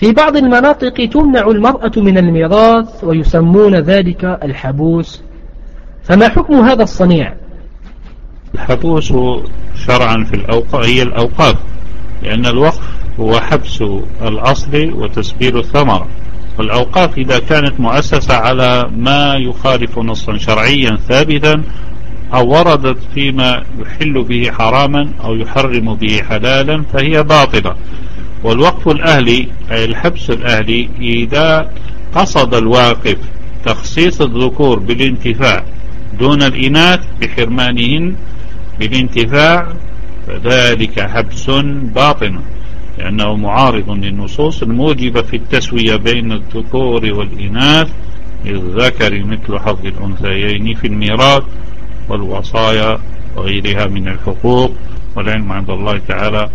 في بعض المناطق تمنع المرأة من الميراث ويسمون ذلك الحبوس. فما حكم هذا الصنيع؟ الحبوس شرعا في الأوقاف هي الأوقاف لأن الوقف هو حبس الأصل وتسبيل الثمرة. والأوقاف إذا كانت مؤسسة على ما يخالف نصا شرعيا ثابتا أو وردت فيما يحل به حراما أو يحرم به حلالا فهي باطلة. والوقف الأهلي أي الحبس الأهلي إذا قصد الواقف تخصيص الذكور بالانتفاع دون الإناث بحرمانهن بالانتفاع فذلك حبس باطن لأنه معارض للنصوص الموجبة في التسوية بين الذكور والإناث للذكر مثل حظ الأنثيين في الميراث والوصايا وغيرها من الحقوق والعلم عند الله تعالى